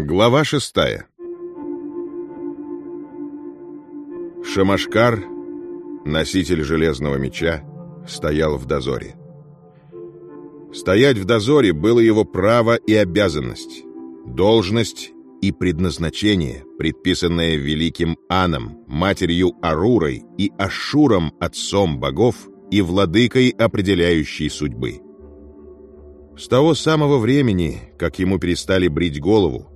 Глава шестая Шамашкар, носитель железного меча, стоял в дозоре. Стоять в дозоре было его право и обязанность, должность и предназначение, предписанное великим Аном, матерью Арурой и Ашуром, отцом богов и владыкой определяющей судьбы. С того самого времени, как ему перестали брить голову,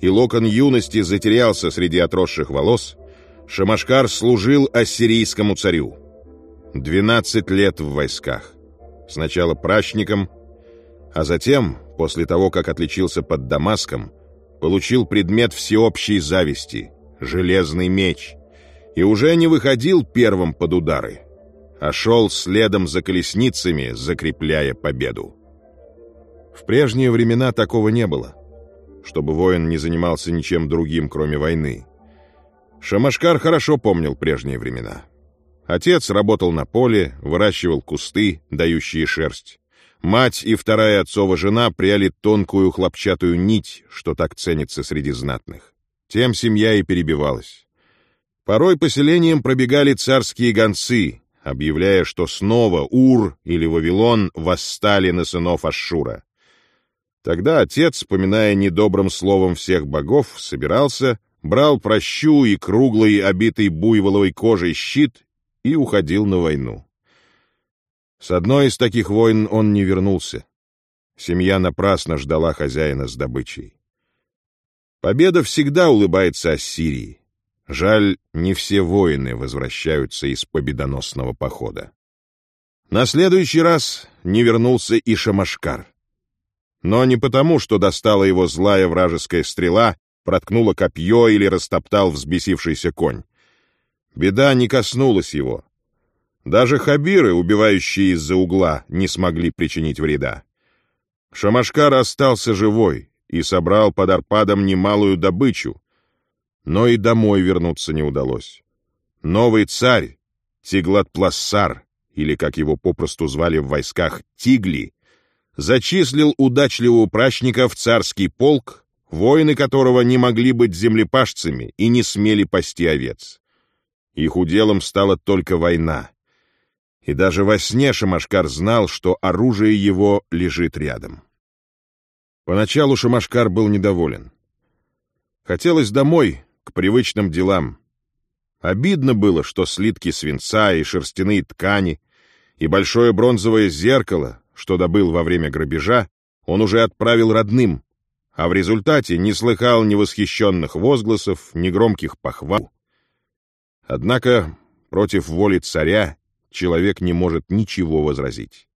и локон юности затерялся среди отросших волос, Шамашкар служил ассирийскому царю. Двенадцать лет в войсках. Сначала прачником, а затем, после того, как отличился под Дамаском, получил предмет всеобщей зависти — железный меч, и уже не выходил первым под удары, а шел следом за колесницами, закрепляя победу. В прежние времена такого не было — чтобы воин не занимался ничем другим, кроме войны. Шамашкар хорошо помнил прежние времена. Отец работал на поле, выращивал кусты, дающие шерсть. Мать и вторая отцова жена пряли тонкую хлопчатую нить, что так ценится среди знатных. Тем семья и перебивалась. Порой поселением пробегали царские гонцы, объявляя, что снова Ур или Вавилон восстали на сынов Ашшура. Тогда отец, вспоминая недобрым словом всех богов, собирался, брал прощу и круглый, обитый буйволовой кожей щит и уходил на войну. С одной из таких войн он не вернулся. Семья напрасно ждала хозяина с добычей. Победа всегда улыбается Ассирии. Жаль, не все воины возвращаются из победоносного похода. На следующий раз не вернулся и Шамашкар. Но не потому, что достала его злая вражеская стрела, проткнула копье или растоптал взбесившийся конь. Беда не коснулась его. Даже хабиры, убивающие из-за угла, не смогли причинить вреда. Шамашкар остался живой и собрал под Арпадом немалую добычу, но и домой вернуться не удалось. Новый царь, Тиглат-Плассар, или, как его попросту звали в войсках, Тигли, зачислил удачливого прачника в царский полк, воины которого не могли быть землепашцами и не смели пасти овец. Их уделом стала только война. И даже во сне Шамашкар знал, что оружие его лежит рядом. Поначалу Шамашкар был недоволен. Хотелось домой, к привычным делам. Обидно было, что слитки свинца и шерстяные ткани, и большое бронзовое зеркало, что добыл во время грабежа, он уже отправил родным, а в результате не слыхал ни восхищенных возгласов, ни громких похвал. Однако против воли царя человек не может ничего возразить.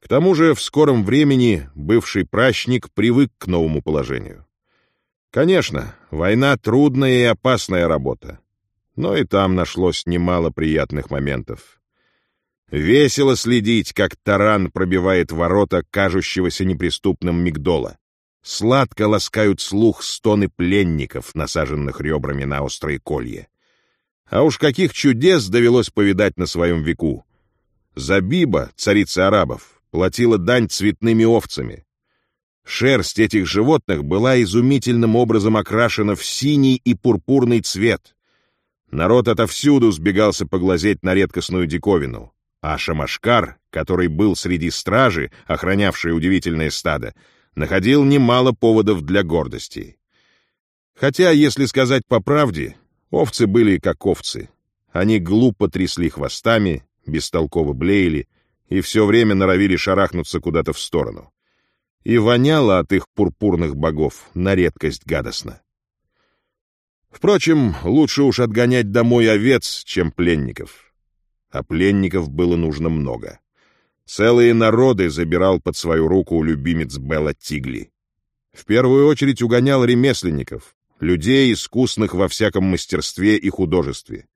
К тому же в скором времени бывший прачник привык к новому положению. Конечно, война — трудная и опасная работа, но и там нашлось немало приятных моментов. Весело следить, как таран пробивает ворота кажущегося неприступным Мигдола. Сладко ласкают слух стоны пленников, насаженных ребрами на острые колья. А уж каких чудес довелось повидать на своем веку. Забиба, царица арабов, платила дань цветными овцами. Шерсть этих животных была изумительным образом окрашена в синий и пурпурный цвет. Народ отовсюду сбегался поглазеть на редкостную диковину а Шамашкар, который был среди стражи, охранявшей удивительное стадо, находил немало поводов для гордости. Хотя, если сказать по правде, овцы были как овцы. Они глупо трясли хвостами, бестолково блеяли и все время норовили шарахнуться куда-то в сторону. И воняло от их пурпурных богов на редкость гадостно. Впрочем, лучше уж отгонять домой овец, чем пленников а пленников было нужно много. Целые народы забирал под свою руку любимец Белла Тигли. В первую очередь угонял ремесленников, людей, искусных во всяком мастерстве и художестве.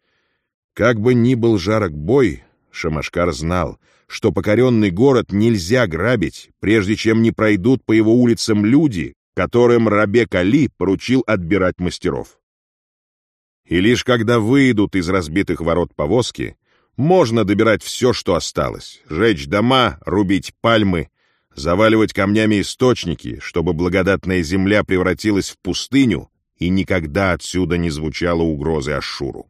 Как бы ни был жарок бой, Шамашкар знал, что покоренный город нельзя грабить, прежде чем не пройдут по его улицам люди, которым Рабек Али поручил отбирать мастеров. И лишь когда выйдут из разбитых ворот повозки, можно добирать все, что осталось, жечь дома, рубить пальмы, заваливать камнями источники, чтобы благодатная земля превратилась в пустыню, и никогда отсюда не звучала угрозы Ашшуру.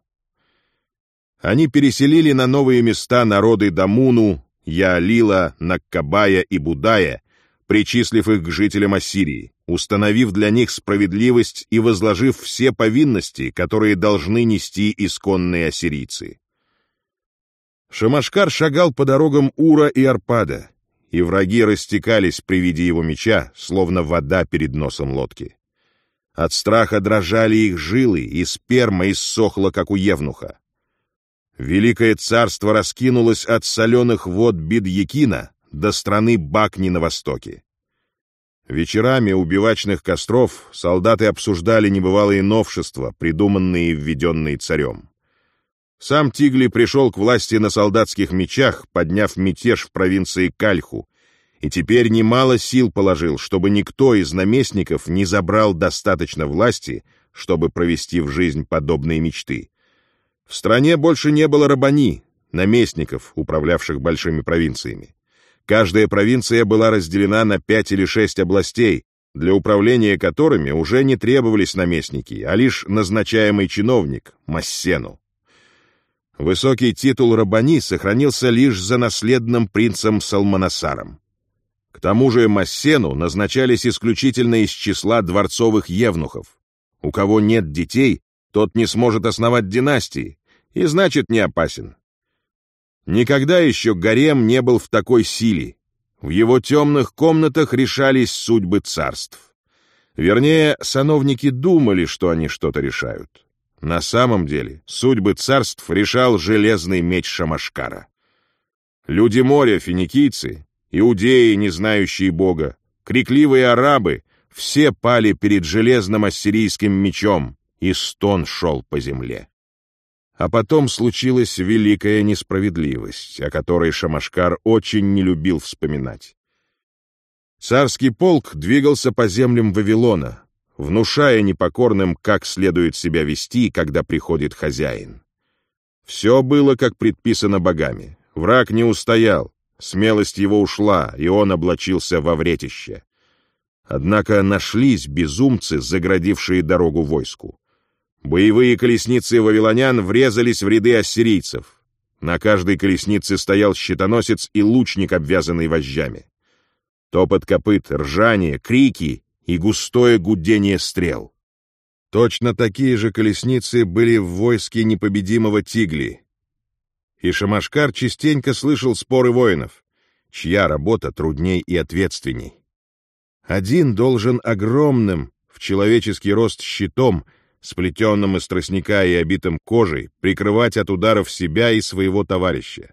Они переселили на новые места народы Дамуну, Яалила, Наккабая и Будая, причислив их к жителям Ассирии, установив для них справедливость и возложив все повинности, которые должны нести исконные ассирийцы. Шамашкар шагал по дорогам Ура и Арпада, и враги растекались при виде его меча, словно вода перед носом лодки. От страха дрожали их жилы, и сперма иссохла, как у евнуха. Великое царство раскинулось от соленых вод Бидьякина до страны Бакни на востоке. Вечерами у бивачных костров солдаты обсуждали небывалые новшества, придуманные и введенные царем. Сам Тигли пришел к власти на солдатских мечах, подняв мятеж в провинции Кальху, и теперь немало сил положил, чтобы никто из наместников не забрал достаточно власти, чтобы провести в жизнь подобные мечты. В стране больше не было рабани, наместников, управлявших большими провинциями. Каждая провинция была разделена на пять или шесть областей, для управления которыми уже не требовались наместники, а лишь назначаемый чиновник, Массену. Высокий титул Рабани сохранился лишь за наследным принцем Салманасаром. К тому же Массену назначались исключительно из числа дворцовых евнухов. У кого нет детей, тот не сможет основать династии, и значит не опасен. Никогда еще гарем не был в такой силе. В его темных комнатах решались судьбы царств. Вернее, сановники думали, что они что-то решают. На самом деле, судьбы царств решал железный меч Шамашкара. Люди моря, финикийцы, иудеи, не знающие Бога, крикливые арабы — все пали перед железным ассирийским мечом, и стон шел по земле. А потом случилась великая несправедливость, о которой Шамашкар очень не любил вспоминать. Царский полк двигался по землям Вавилона, внушая непокорным, как следует себя вести, когда приходит хозяин. Все было, как предписано богами. Враг не устоял, смелость его ушла, и он облачился во вретище. Однако нашлись безумцы, заградившие дорогу войску. Боевые колесницы вавилонян врезались в ряды ассирийцев. На каждой колеснице стоял щитоносец и лучник, обвязанный вожжами. Топот копыт, ржание, крики и густое гудение стрел. Точно такие же колесницы были в войске непобедимого Тигли. И Шамашкар частенько слышал споры воинов, чья работа трудней и ответственней. Один должен огромным, в человеческий рост щитом, сплетенным из тростника и обитым кожей, прикрывать от ударов себя и своего товарища.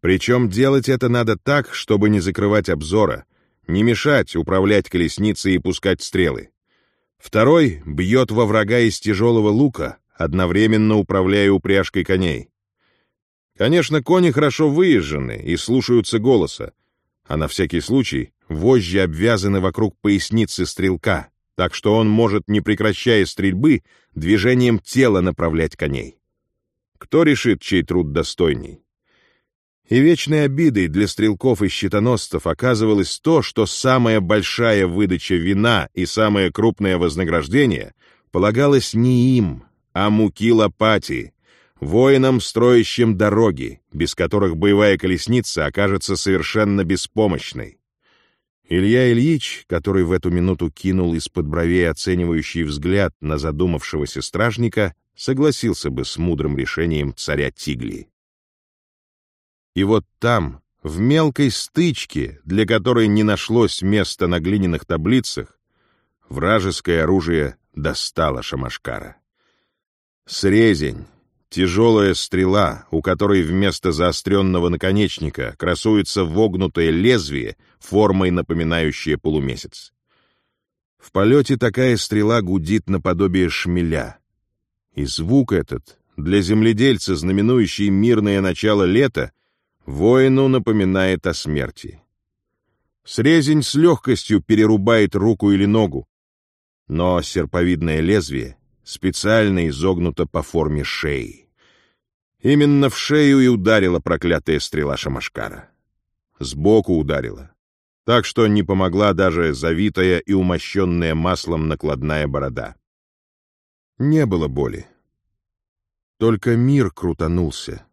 Причем делать это надо так, чтобы не закрывать обзора, не мешать управлять колесницей и пускать стрелы. Второй бьет во врага из тяжелого лука, одновременно управляя упряжкой коней. Конечно, кони хорошо выезжены и слушаются голоса, а на всякий случай вожжи обвязаны вокруг поясницы стрелка, так что он может, не прекращая стрельбы, движением тела направлять коней. Кто решит, чей труд достойней? И вечной обидой для стрелков и щитоносцев оказывалось то, что самая большая выдача вина и самое крупное вознаграждение полагалось не им, а муки лопати, воинам, строящим дороги, без которых боевая колесница окажется совершенно беспомощной. Илья Ильич, который в эту минуту кинул из-под бровей оценивающий взгляд на задумавшегося стражника, согласился бы с мудрым решением царя Тигли. И вот там, в мелкой стычке, для которой не нашлось места на глиняных таблицах, вражеское оружие достало Шамашкара. Срезень, тяжелая стрела, у которой вместо заостренного наконечника красуется вогнутое лезвие, формой напоминающее полумесяц. В полете такая стрела гудит наподобие шмеля. И звук этот, для земледельца, знаменующий мирное начало лета, воину напоминает о смерти. Срезень с легкостью перерубает руку или ногу, но серповидное лезвие специально изогнуто по форме шеи. Именно в шею и ударила проклятая стрела Шамашкара. Сбоку ударила. так что не помогла даже завитая и умощенная маслом накладная борода. Не было боли. Только мир крутанулся,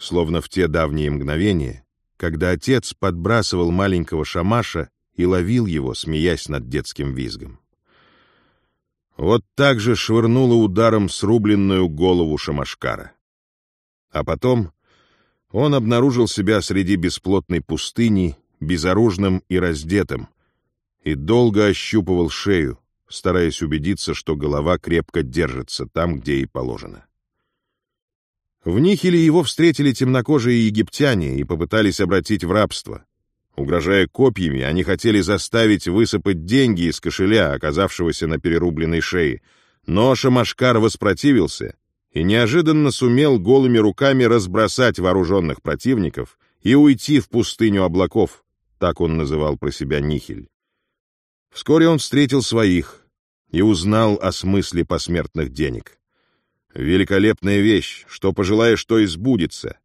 словно в те давние мгновения, когда отец подбрасывал маленького шамаша и ловил его, смеясь над детским визгом. Вот так же швырнула ударом срубленную голову Шамашкара. А потом он обнаружил себя среди бесплотной пустыни, безоружным и раздетым, и долго ощупывал шею, стараясь убедиться, что голова крепко держится там, где и положено. В Нихеле его встретили темнокожие египтяне и попытались обратить в рабство. Угрожая копьями, они хотели заставить высыпать деньги из кошеля, оказавшегося на перерубленной шее, но Шамашкар воспротивился и неожиданно сумел голыми руками разбросать вооруженных противников и уйти в пустыню облаков, так он называл про себя Нихель. Вскоре он встретил своих и узнал о смысле посмертных денег. Великолепная вещь, что пожелаешь, то и сбудется.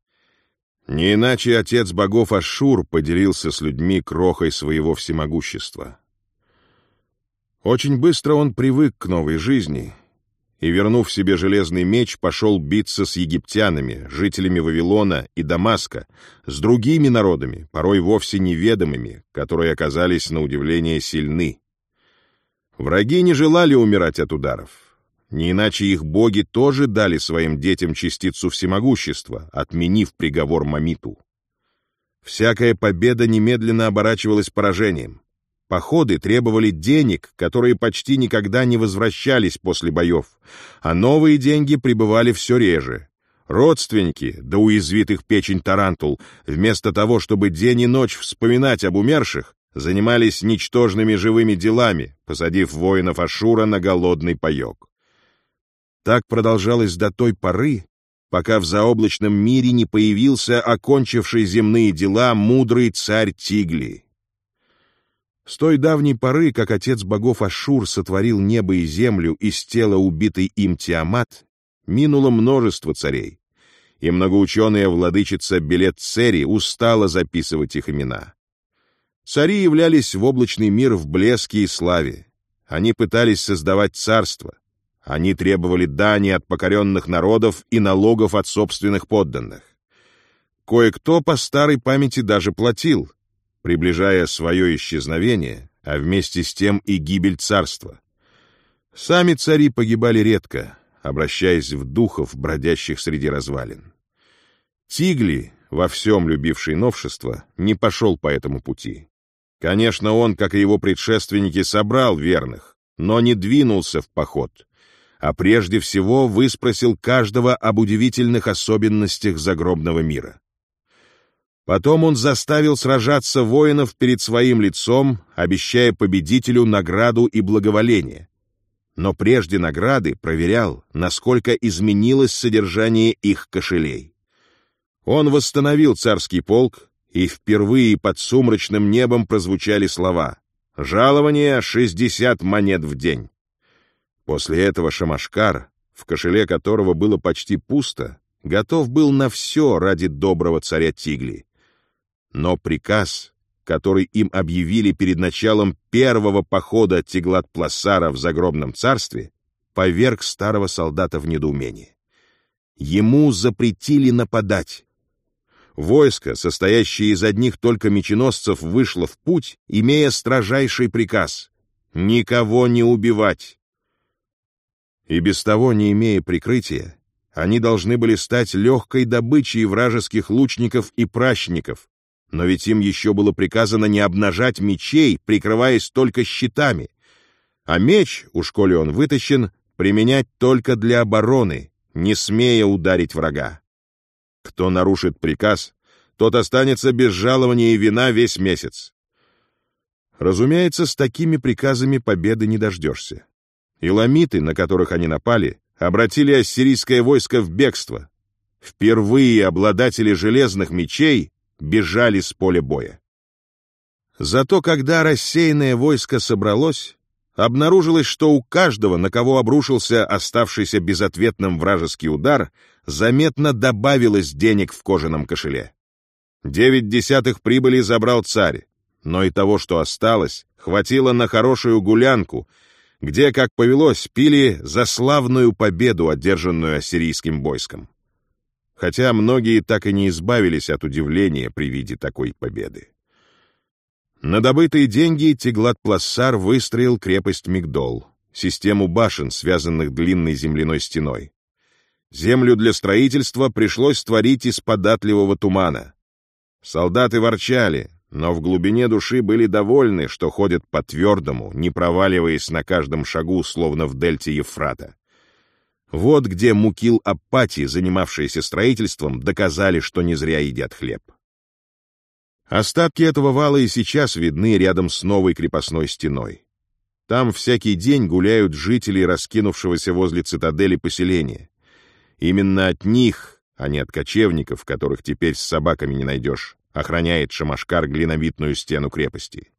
Не иначе отец богов Ашур поделился с людьми крохой своего всемогущества. Очень быстро он привык к новой жизни и, вернув себе железный меч, пошел биться с египтянами, жителями Вавилона и Дамаска, с другими народами, порой вовсе неведомыми, которые оказались на удивление сильны. Враги не желали умирать от ударов. Не иначе их боги тоже дали своим детям частицу всемогущества, отменив приговор Мамиту. Всякая победа немедленно оборачивалась поражением. Походы требовали денег, которые почти никогда не возвращались после боев, а новые деньги прибывали все реже. Родственники, да уязвит их печень тарантул, вместо того, чтобы день и ночь вспоминать об умерших, занимались ничтожными живыми делами, посадив воинов Ашура на голодный паек. Так продолжалось до той поры, пока в заоблачном мире не появился окончивший земные дела мудрый царь Тигли. С той давней поры, как отец богов Ашур сотворил небо и землю из тела убитой им Тиамат, минуло множество царей, и многоученая владычица Белет Цери устала записывать их имена. Цари являлись в облачный мир в блеске и славе. Они пытались создавать царство. Они требовали дани от покоренных народов и налогов от собственных подданных. Кое-кто по старой памяти даже платил, приближая свое исчезновение, а вместе с тем и гибель царства. Сами цари погибали редко, обращаясь в духов, бродящих среди развалин. Тигли, во всем любивший новшество, не пошел по этому пути. Конечно, он, как и его предшественники, собрал верных, но не двинулся в поход, а прежде всего выспросил каждого об удивительных особенностях загробного мира. Потом он заставил сражаться воинов перед своим лицом, обещая победителю награду и благоволение. Но прежде награды проверял, насколько изменилось содержание их кошелей. Он восстановил царский полк, и впервые под сумрачным небом прозвучали слова «Жалование — шестьдесят монет в день». После этого Шамашкар, в кошеле которого было почти пусто, готов был на все ради доброго царя Тигли. Но приказ, который им объявили перед началом первого похода Тиглат-Пласара в загробном царстве, поверг старого солдата в недоумение. Ему запретили нападать. Войско, состоящее из одних только меченосцев, вышло в путь, имея строжайший приказ — никого не убивать. И без того, не имея прикрытия, они должны были стать легкой добычей вражеских лучников и пращников, но ведь им еще было приказано не обнажать мечей, прикрываясь только щитами. А меч, у школе он вытащен, применять только для обороны, не смея ударить врага. Кто нарушит приказ, тот останется без жалования и вина весь месяц. Разумеется, с такими приказами победы не дождешься. Иламиты, на которых они напали, обратили ассирийское войско в бегство. Впервые обладатели железных мечей бежали с поля боя. Зато когда рассеянное войско собралось, обнаружилось, что у каждого, на кого обрушился оставшийся безответным вражеский удар, заметно добавилось денег в кожаном кошеле. Девять десятых прибыли забрал царь, но и того, что осталось, хватило на хорошую гулянку, где, как повелось, пили за славную победу, одержанную ассирийским войском. Хотя многие так и не избавились от удивления при виде такой победы. На добытые деньги Теглат-Плассар выстроил крепость Мигдол, систему башен, связанных длинной земляной стеной. Землю для строительства пришлось створить из податливого тумана. Солдаты ворчали, но в глубине души были довольны, что ходят по твердому, не проваливаясь на каждом шагу, словно в дельте Ефрата. Вот где Мукил Аппати, занимавшиеся строительством, доказали, что не зря едят хлеб. Остатки этого вала и сейчас видны рядом с новой крепостной стеной. Там всякий день гуляют жители раскинувшегося возле цитадели поселения. Именно от них, а не от кочевников, которых теперь с собаками не найдешь, охраняет Шамашкар глиновитную стену крепости.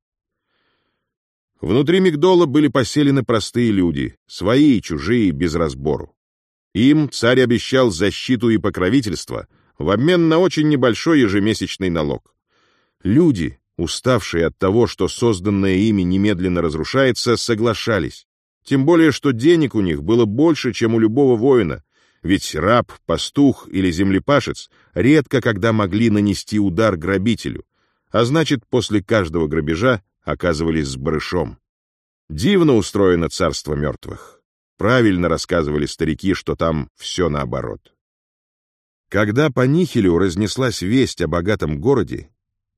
Внутри Мигдола были поселены простые люди, свои и чужие, без разбору. Им царь обещал защиту и покровительство в обмен на очень небольшой ежемесячный налог. Люди, уставшие от того, что созданное ими немедленно разрушается, соглашались. Тем более, что денег у них было больше, чем у любого воина, ведь раб, пастух или землепашец редко когда могли нанести удар грабителю, а значит, после каждого грабежа оказывались с барышом. Дивно устроено царство мертвых. Правильно рассказывали старики, что там все наоборот. Когда по Нихелю разнеслась весть о богатом городе,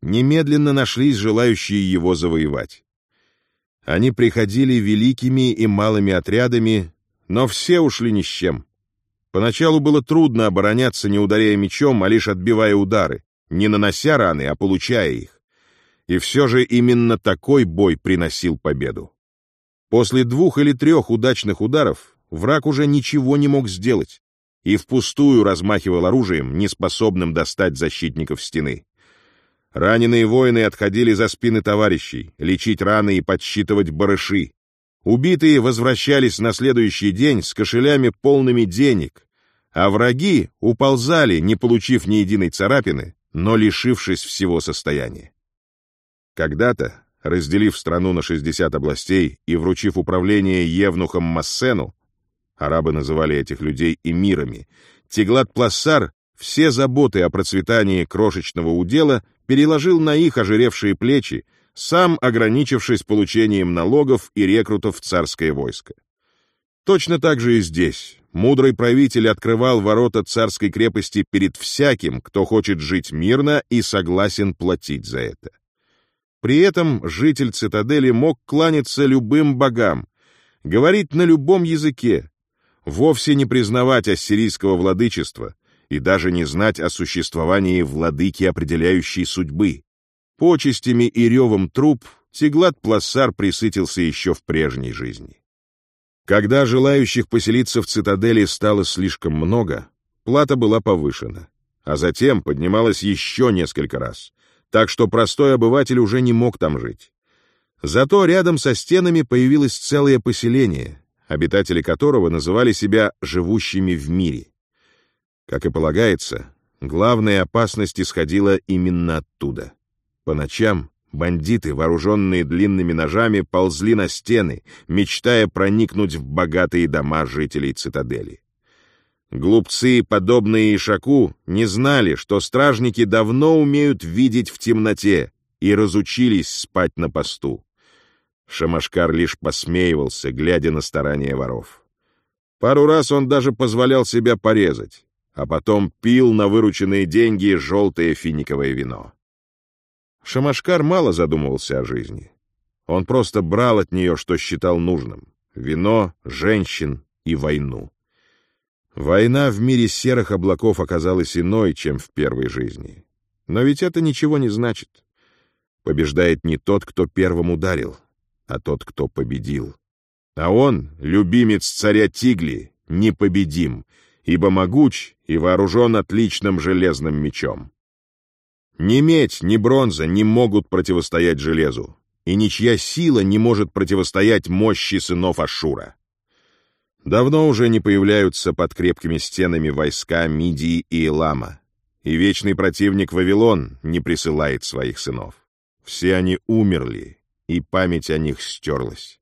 немедленно нашлись желающие его завоевать. Они приходили великими и малыми отрядами, но все ушли ни с чем. Поначалу было трудно обороняться, не ударяя мечом, а лишь отбивая удары, не нанося раны, а получая их. И все же именно такой бой приносил победу. После двух или трех удачных ударов враг уже ничего не мог сделать и впустую размахивал оружием, неспособным достать защитников стены. Раненые воины отходили за спины товарищей, лечить раны и подсчитывать барыши. Убитые возвращались на следующий день с кошелями полными денег, а враги уползали, не получив ни единой царапины, но лишившись всего состояния. Когда-то, разделив страну на 60 областей и вручив управление евнухом Массену, арабы называли этих людей эмирами, Теглат-Плассар все заботы о процветании крошечного удела переложил на их ожиревшие плечи, сам ограничившись получением налогов и рекрутов в царское войско. Точно так же и здесь. Мудрый правитель открывал ворота царской крепости перед всяким, кто хочет жить мирно и согласен платить за это. При этом житель цитадели мог кланяться любым богам, говорить на любом языке, вовсе не признавать ассирийского владычества и даже не знать о существовании владыки определяющей судьбы. Почестями и ревом труп Теглат-Плассар присытился еще в прежней жизни. Когда желающих поселиться в цитадели стало слишком много, плата была повышена, а затем поднималась еще несколько раз, так что простой обыватель уже не мог там жить. Зато рядом со стенами появилось целое поселение, обитатели которого называли себя «живущими в мире». Как и полагается, главная опасность исходила именно оттуда. По ночам бандиты, вооруженные длинными ножами, ползли на стены, мечтая проникнуть в богатые дома жителей цитадели. Глупцы, подобные Ишаку, не знали, что стражники давно умеют видеть в темноте и разучились спать на посту. Шамашкар лишь посмеивался, глядя на старания воров. Пару раз он даже позволял себя порезать, а потом пил на вырученные деньги желтое финиковое вино. Шамашкар мало задумывался о жизни. Он просто брал от нее, что считал нужным — вино, женщин и войну. Война в мире серых облаков оказалась иной, чем в первой жизни. Но ведь это ничего не значит. Побеждает не тот, кто первым ударил, а тот, кто победил. А он, любимец царя Тигли, непобедим, ибо могуч и вооружен отличным железным мечом. Ни медь, ни бронза не могут противостоять железу, и ничья сила не может противостоять мощи сынов Ашура. Давно уже не появляются под крепкими стенами войска Мидии и Элама, и вечный противник Вавилон не присылает своих сынов. все они умерли, и память о них стерлась.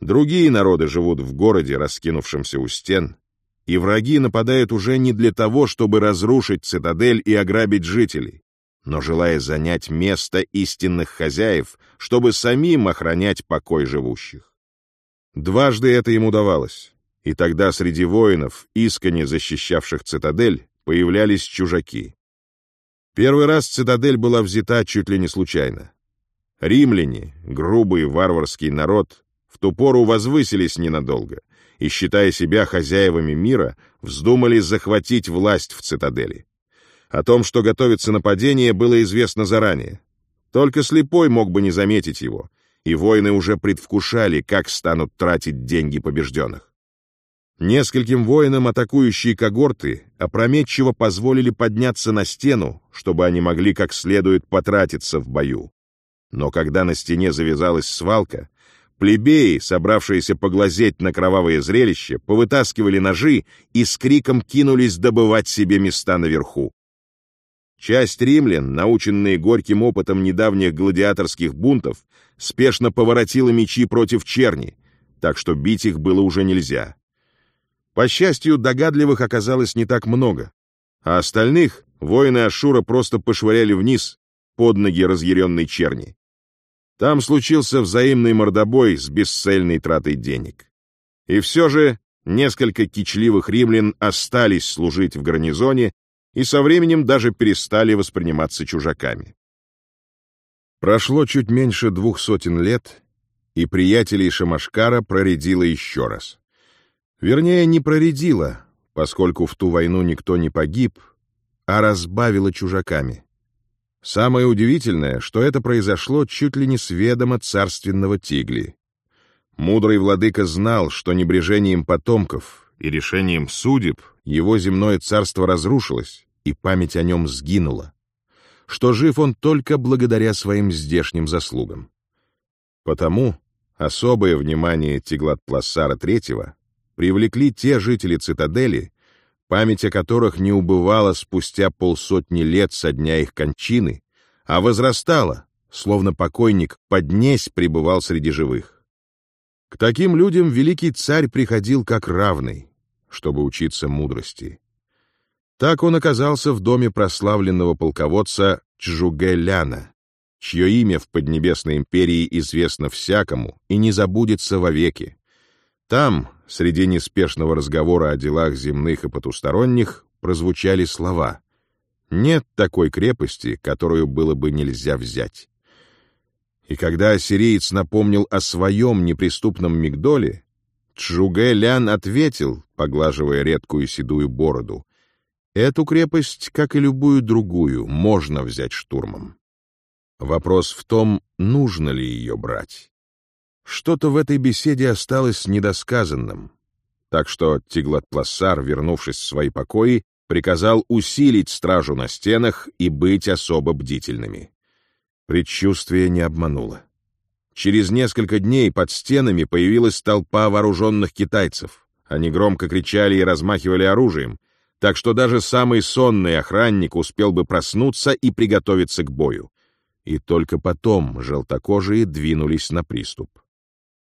Другие народы живут в городе, раскинувшемся у стен, и враги нападают уже не для того, чтобы разрушить цитадель и ограбить жителей, но желая занять место истинных хозяев, чтобы самим охранять покой живущих. Дважды это им удавалось, и тогда среди воинов, искренне защищавших цитадель, появлялись чужаки. Первый раз цитадель была взята чуть ли не случайно. Римляне, грубый варварский народ, в ту пору возвысились ненадолго и, считая себя хозяевами мира, вздумали захватить власть в цитадели. О том, что готовится нападение, было известно заранее. Только слепой мог бы не заметить его, и воины уже предвкушали, как станут тратить деньги побежденных. Нескольким воинам атакующие когорты опрометчиво позволили подняться на стену, чтобы они могли как следует потратиться в бою. Но когда на стене завязалась свалка, плебеи, собравшиеся поглазеть на кровавое зрелище, повытаскивали ножи и с криком кинулись добывать себе места наверху. Часть римлян, наученные горьким опытом недавних гладиаторских бунтов, спешно поворотила мечи против черни, так что бить их было уже нельзя. По счастью, догадливых оказалось не так много, а остальных воины Ашура просто пошвыряли вниз, под ноги разъяренной черни. Там случился взаимный мордобой с бесцельной тратой денег. И все же несколько кичливых римлян остались служить в гарнизоне и со временем даже перестали восприниматься чужаками. Прошло чуть меньше двух сотен лет, и приятелей Шамашкара проредило еще раз. Вернее, не проредило, поскольку в ту войну никто не погиб, а разбавило чужаками. Самое удивительное, что это произошло чуть ли не с ведома царственного Тигли. Мудрый владыка знал, что небрежением потомков и решением судеб его земное царство разрушилось, и память о нем сгинула, что жив он только благодаря своим здешним заслугам. Потому особое внимание Тиглат-Плассара III привлекли те жители цитадели, память о которых не убывала спустя полсотни лет со дня их кончины, а возрастала, словно покойник поднесь пребывал среди живых. К таким людям великий царь приходил как равный, чтобы учиться мудрости. Так он оказался в доме прославленного полководца Чжугэляна, чье имя в Поднебесной империи известно всякому и не забудется вовеки. Там, среди неспешного разговора о делах земных и потусторонних, прозвучали слова «Нет такой крепости, которую было бы нельзя взять». И когда ассириец напомнил о своем неприступном Мигдоле, Чжуге Лян ответил, поглаживая редкую седую бороду, «Эту крепость, как и любую другую, можно взять штурмом. Вопрос в том, нужно ли ее брать». Что-то в этой беседе осталось недосказанным, так что Тиглат-Плассар, вернувшись в свои покои, приказал усилить стражу на стенах и быть особо бдительными. Предчувствие не обмануло. Через несколько дней под стенами появилась толпа вооруженных китайцев. Они громко кричали и размахивали оружием, так что даже самый сонный охранник успел бы проснуться и приготовиться к бою. И только потом желтокожие двинулись на приступ.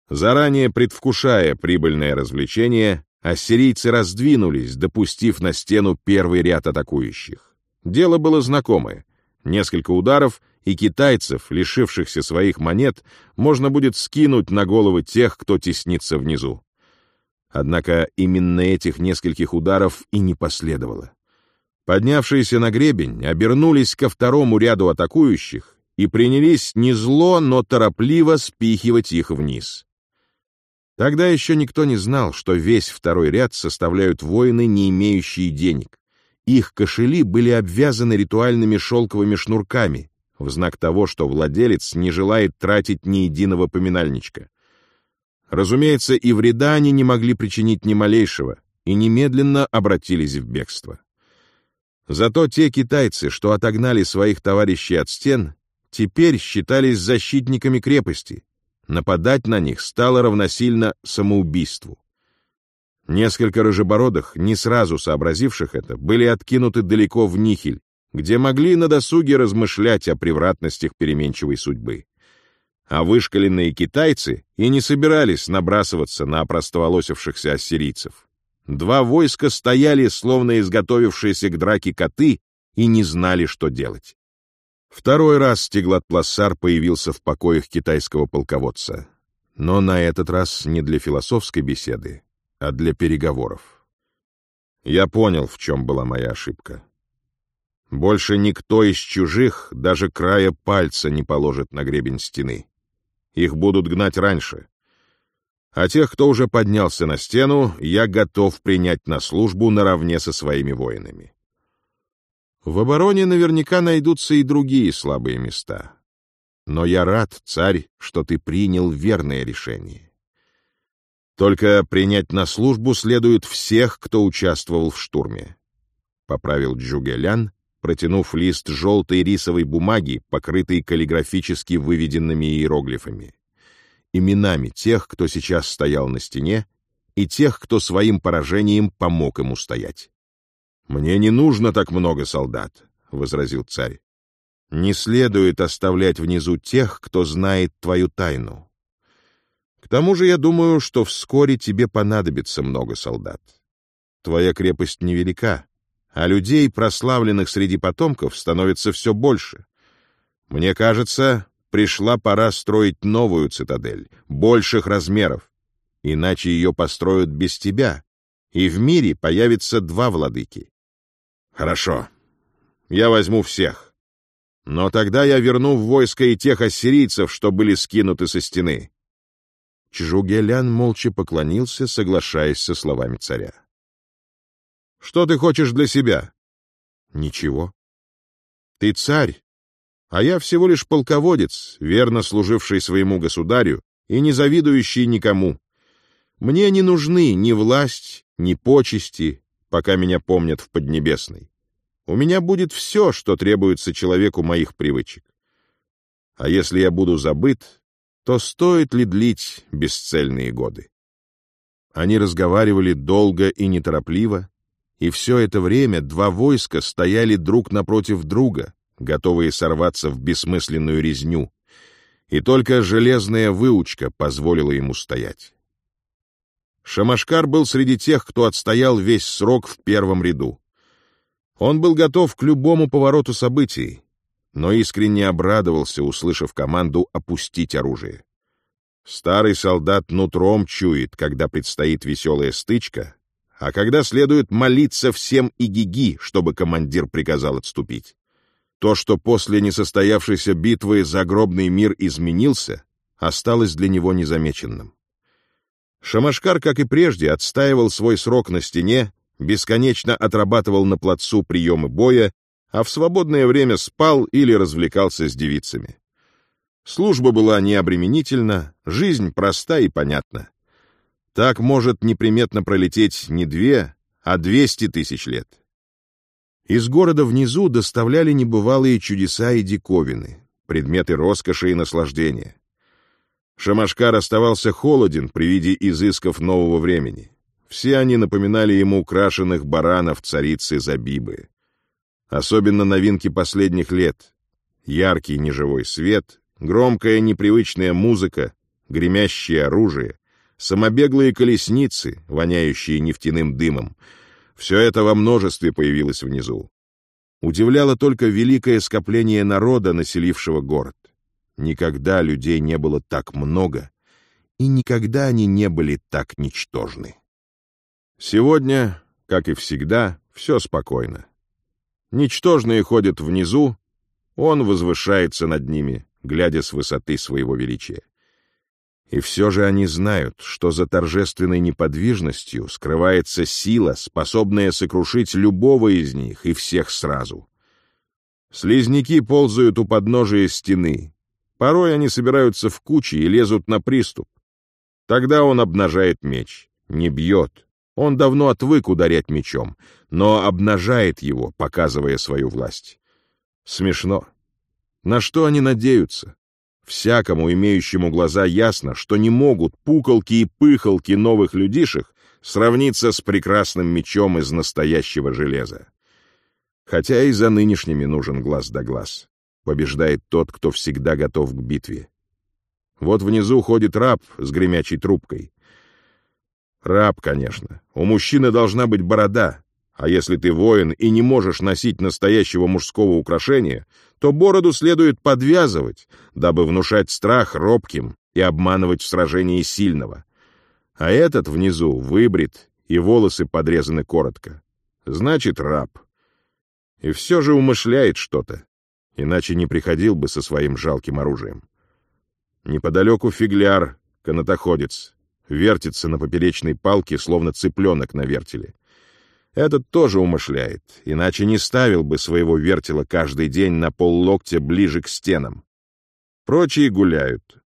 Заранее предвкушая прибыльное развлечение, ассирийцы раздвинулись, допустив на стену первый ряд атакующих. Дело было знакомое. Несколько ударов, и китайцев, лишившихся своих монет, можно будет скинуть на головы тех, кто теснится внизу. Однако именно этих нескольких ударов и не последовало. Поднявшиеся на гребень обернулись ко второму ряду атакующих и принялись не зло, но торопливо спихивать их вниз. Тогда еще никто не знал, что весь второй ряд составляют воины, не имеющие денег. Их кошели были обвязаны ритуальными шелковыми шнурками, в знак того, что владелец не желает тратить ни единого поминальничка. Разумеется, и вреда они не могли причинить ни малейшего, и немедленно обратились в бегство. Зато те китайцы, что отогнали своих товарищей от стен, теперь считались защитниками крепости, Нападать на них стало равносильно самоубийству. Несколько рыжебородых, не сразу сообразивших это, были откинуты далеко в нихель, где могли на досуге размышлять о превратностях переменчивой судьбы. А вышкаленные китайцы и не собирались набрасываться на опростоволосившихся ассирийцев. Два войска стояли, словно изготовившиеся к драке коты, и не знали, что делать. Второй раз Стеглат-Плассар появился в покоях китайского полководца, но на этот раз не для философской беседы, а для переговоров. Я понял, в чем была моя ошибка. Больше никто из чужих даже края пальца не положит на гребень стены. Их будут гнать раньше. А тех, кто уже поднялся на стену, я готов принять на службу наравне со своими воинами. В обороне наверняка найдутся и другие слабые места. Но я рад, царь, что ты принял верное решение. Только принять на службу следует всех, кто участвовал в штурме. Поправил Джугелян, протянув лист желтой рисовой бумаги, покрытой каллиграфически выведенными иероглифами. Именами тех, кто сейчас стоял на стене, и тех, кто своим поражением помог ему стоять. «Мне не нужно так много солдат», — возразил царь. «Не следует оставлять внизу тех, кто знает твою тайну. К тому же я думаю, что вскоре тебе понадобится много солдат. Твоя крепость невелика, а людей, прославленных среди потомков, становится все больше. Мне кажется, пришла пора строить новую цитадель, больших размеров, иначе ее построят без тебя, и в мире появится два владыки Хорошо. Я возьму всех. Но тогда я верну в войско и тех ассирийцев, что были скинуты со стены. Чжугелян молча поклонился, соглашаясь со словами царя. Что ты хочешь для себя? Ничего. Ты царь, а я всего лишь полководец, верно служивший своему государю и не завидующий никому. Мне не нужны ни власть, ни почести, пока меня помнят в Поднебесной. У меня будет все, что требуется человеку моих привычек. А если я буду забыт, то стоит ли длить бесцельные годы? Они разговаривали долго и неторопливо, и все это время два войска стояли друг напротив друга, готовые сорваться в бессмысленную резню, и только железная выучка позволила ему стоять. Шамашкар был среди тех, кто отстоял весь срок в первом ряду. Он был готов к любому повороту событий, но искренне обрадовался, услышав команду опустить оружие. Старый солдат нутром чует, когда предстоит веселая стычка, а когда следует молиться всем и гиги, чтобы командир приказал отступить. То, что после несостоявшейся битвы загробный мир изменился, осталось для него незамеченным. Шамашкар, как и прежде, отстаивал свой срок на стене, бесконечно отрабатывал на плацу приемы боя, а в свободное время спал или развлекался с девицами. Служба была необременительна, жизнь проста и понятна. Так может неприметно пролететь не две, а двести тысяч лет. Из города внизу доставляли небывалые чудеса и диковины, предметы роскоши и наслаждения. Шамашкар оставался холоден при виде изысков нового времени. Все они напоминали ему украшенных баранов царицы Забибы. Особенно новинки последних лет. Яркий неживой свет, громкая непривычная музыка, гремящее оружие, самобеглые колесницы, воняющие нефтяным дымом. Все это во множестве появилось внизу. Удивляло только великое скопление народа, населившего город. Никогда людей не было так много, и никогда они не были так ничтожны. Сегодня, как и всегда, все спокойно. Ничтожные ходят внизу, он возвышается над ними, глядя с высоты своего величия. И все же они знают, что за торжественной неподвижностью скрывается сила, способная сокрушить любого из них и всех сразу. Слизняки ползают у подножия стены, Порой они собираются в кучи и лезут на приступ. Тогда он обнажает меч, не бьет. Он давно отвык ударять мечом, но обнажает его, показывая свою власть. Смешно. На что они надеются? Всякому, имеющему глаза, ясно, что не могут пуколки и пыхалки новых людишек сравниться с прекрасным мечом из настоящего железа. Хотя и за нынешними нужен глаз да глаз. Побеждает тот, кто всегда готов к битве. Вот внизу ходит раб с гремячей трубкой. Раб, конечно. У мужчины должна быть борода. А если ты воин и не можешь носить настоящего мужского украшения, то бороду следует подвязывать, дабы внушать страх робким и обманывать в сражении сильного. А этот внизу выбрит и волосы подрезаны коротко. Значит, раб. И все же умышляет что-то, иначе не приходил бы со своим жалким оружием. Неподалеку фигляр, канатоходец, вертится на поперечной палке, словно цыпленок на вертеле. Этот тоже умышляет, иначе не ставил бы своего вертела каждый день на поллоктя ближе к стенам. Прочие гуляют.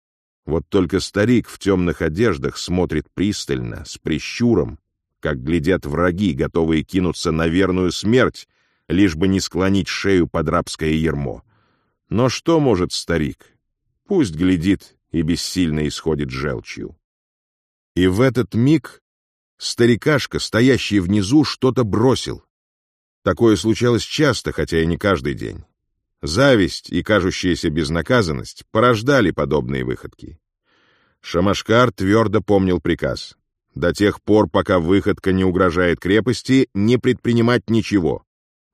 Вот только старик в темных одеждах смотрит пристально, с прищуром, как глядят враги, готовые кинуться на верную смерть, лишь бы не склонить шею под рабское ермо. Но что может старик? Пусть глядит и бессильно исходит желчью. И в этот миг Старикашка, стоящий внизу, что-то бросил. Такое случалось часто, хотя и не каждый день. Зависть и кажущаяся безнаказанность порождали подобные выходки. Шамашкар твердо помнил приказ. До тех пор, пока выходка не угрожает крепости, не предпринимать ничего.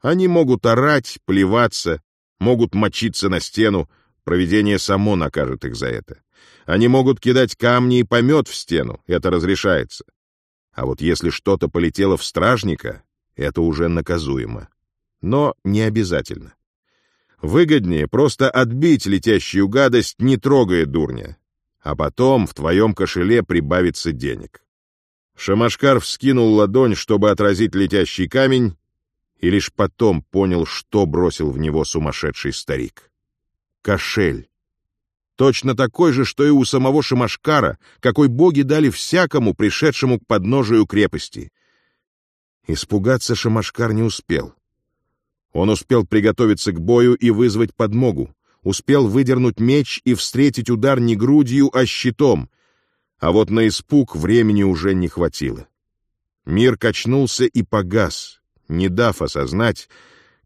Они могут орать, плеваться, могут мочиться на стену, провидение само накажет их за это. Они могут кидать камни и помет в стену, это разрешается. А вот если что-то полетело в стражника, это уже наказуемо. Но не обязательно. Выгоднее просто отбить летящую гадость, не трогая дурня. А потом в твоем кошеле прибавится денег. Шамашкар вскинул ладонь, чтобы отразить летящий камень, и лишь потом понял, что бросил в него сумасшедший старик. Кошель. Точно такой же, что и у самого Шамашкара, какой боги дали всякому, пришедшему к подножию крепости. Испугаться Шамашкар не успел. Он успел приготовиться к бою и вызвать подмогу, успел выдернуть меч и встретить удар не грудью, а щитом, а вот на испуг времени уже не хватило. Мир качнулся и погас, не дав осознать,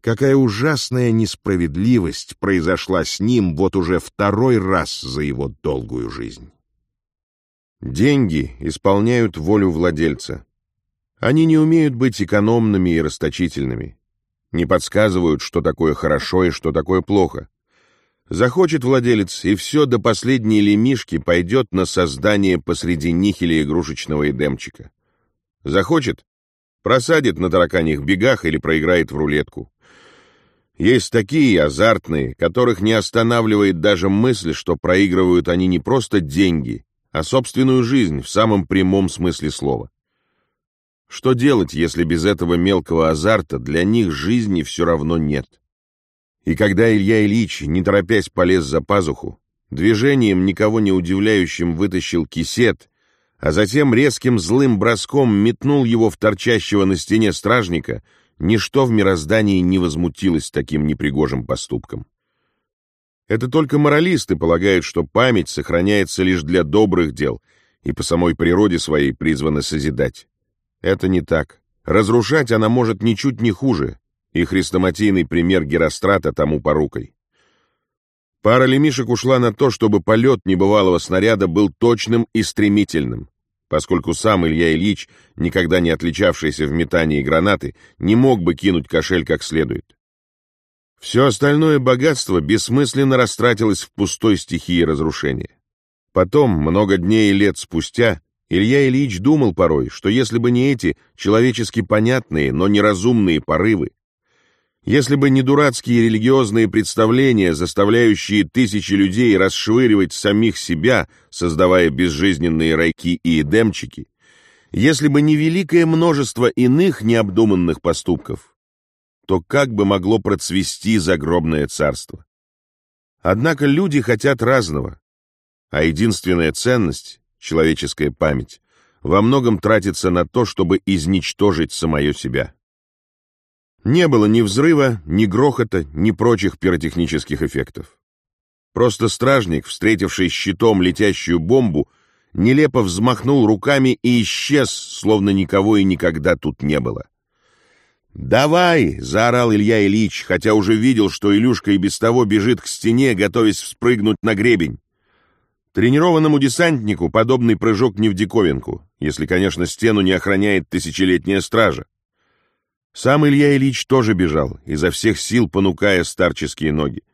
какая ужасная несправедливость произошла с ним вот уже второй раз за его долгую жизнь. Деньги исполняют волю владельца. Они не умеют быть экономными и расточительными, не подсказывают, что такое хорошо и что такое плохо. Захочет владелец, и все до последней лемишки пойдет на создание посреди нихеля игрушечного эдемчика. Захочет — просадит на тараканьих бегах или проиграет в рулетку. Есть такие азартные, которых не останавливает даже мысль, что проигрывают они не просто деньги, а собственную жизнь в самом прямом смысле слова. Что делать, если без этого мелкого азарта для них жизни все равно нет? И когда Илья Ильич, не торопясь, полез за пазуху, движением, никого не удивляющим, вытащил кисет, а затем резким злым броском метнул его в торчащего на стене стражника — Ничто в мироздании не возмутилось таким непригожим поступком. Это только моралисты полагают, что память сохраняется лишь для добрых дел и по самой природе своей призвана созидать. Это не так. Разрушать она может ничуть не хуже, и хрестоматийный пример Герострата тому порукой. Пара лемишек ушла на то, чтобы полет небывалого снаряда был точным и стремительным поскольку сам Илья Ильич, никогда не отличавшийся в метании гранаты, не мог бы кинуть кошель как следует. Все остальное богатство бессмысленно растратилось в пустой стихии разрушения. Потом, много дней и лет спустя, Илья Ильич думал порой, что если бы не эти человечески понятные, но неразумные порывы, если бы не дурацкие религиозные представления, заставляющие тысячи людей расшвыривать самих себя, создавая безжизненные райки и эдемчики, если бы не великое множество иных необдуманных поступков, то как бы могло процвести загробное царство? Однако люди хотят разного, а единственная ценность, человеческая память, во многом тратится на то, чтобы изничтожить самое себя. Не было ни взрыва, ни грохота, ни прочих пиротехнических эффектов. Просто стражник, встретивший щитом летящую бомбу, нелепо взмахнул руками и исчез, словно никого и никогда тут не было. «Давай!» — заорал Илья Ильич, хотя уже видел, что Илюшка и без того бежит к стене, готовясь вспрыгнуть на гребень. Тренированному десантнику подобный прыжок не в диковинку, если, конечно, стену не охраняет тысячелетняя стража. Сам Илья Ильич тоже бежал, изо всех сил понукая старческие ноги.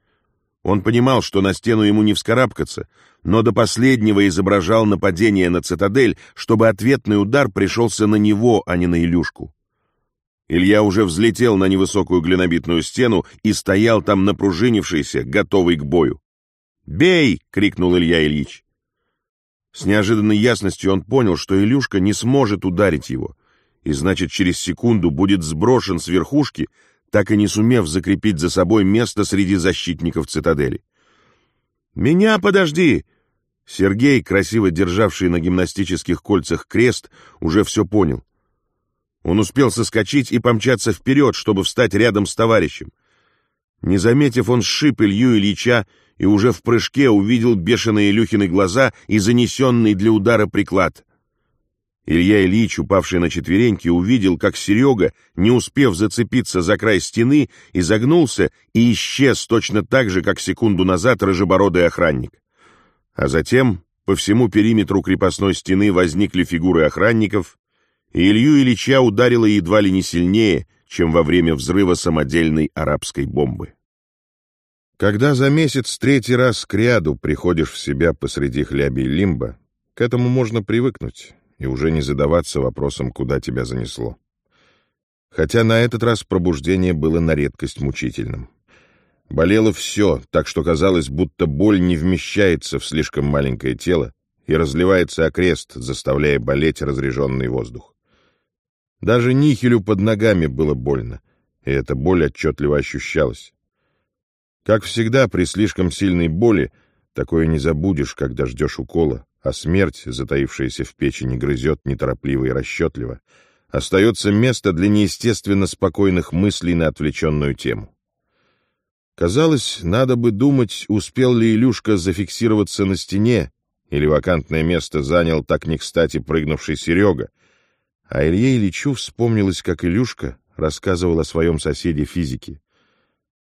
Он понимал, что на стену ему не вскарабкаться, но до последнего изображал нападение на цитадель, чтобы ответный удар пришелся на него, а не на Илюшку. Илья уже взлетел на невысокую глинобитную стену и стоял там напружинившийся, готовый к бою. «Бей!» — крикнул Илья Ильич. С неожиданной ясностью он понял, что Илюшка не сможет ударить его, и значит, через секунду будет сброшен с верхушки, так и не сумев закрепить за собой место среди защитников цитадели. «Меня подожди!» Сергей, красиво державший на гимнастических кольцах крест, уже все понял. Он успел соскочить и помчаться вперед, чтобы встать рядом с товарищем. Не заметив, он сшиб Илью Ильича и уже в прыжке увидел бешеные Илюхины глаза и занесенный для удара приклад. Илья Ильич, упавший на четвереньки, увидел, как Серега, не успев зацепиться за край стены, изогнулся и исчез точно так же, как секунду назад рыжебородый охранник. А затем по всему периметру крепостной стены возникли фигуры охранников, и Илью Ильича ударило едва ли не сильнее, чем во время взрыва самодельной арабской бомбы. Когда за месяц третий раз к ряду приходишь в себя посреди хляби лимба, к этому можно привыкнуть и уже не задаваться вопросом, куда тебя занесло. Хотя на этот раз пробуждение было на редкость мучительным. Болело все, так что казалось, будто боль не вмещается в слишком маленькое тело и разливается окрест, заставляя болеть разреженный воздух. Даже нихелю под ногами было больно, и эта боль отчетливо ощущалась. Как всегда, при слишком сильной боли такое не забудешь, когда ждешь укола, а смерть, затаившаяся в печени, грызет неторопливо и расчетливо. Остается место для неестественно спокойных мыслей на отвлеченную тему. Казалось, надо бы думать, успел ли Илюшка зафиксироваться на стене, или вакантное место занял так не кстати прыгнувший Серега. А Илье Ильичу вспомнилось, как Илюшка рассказывал о своем соседе физике.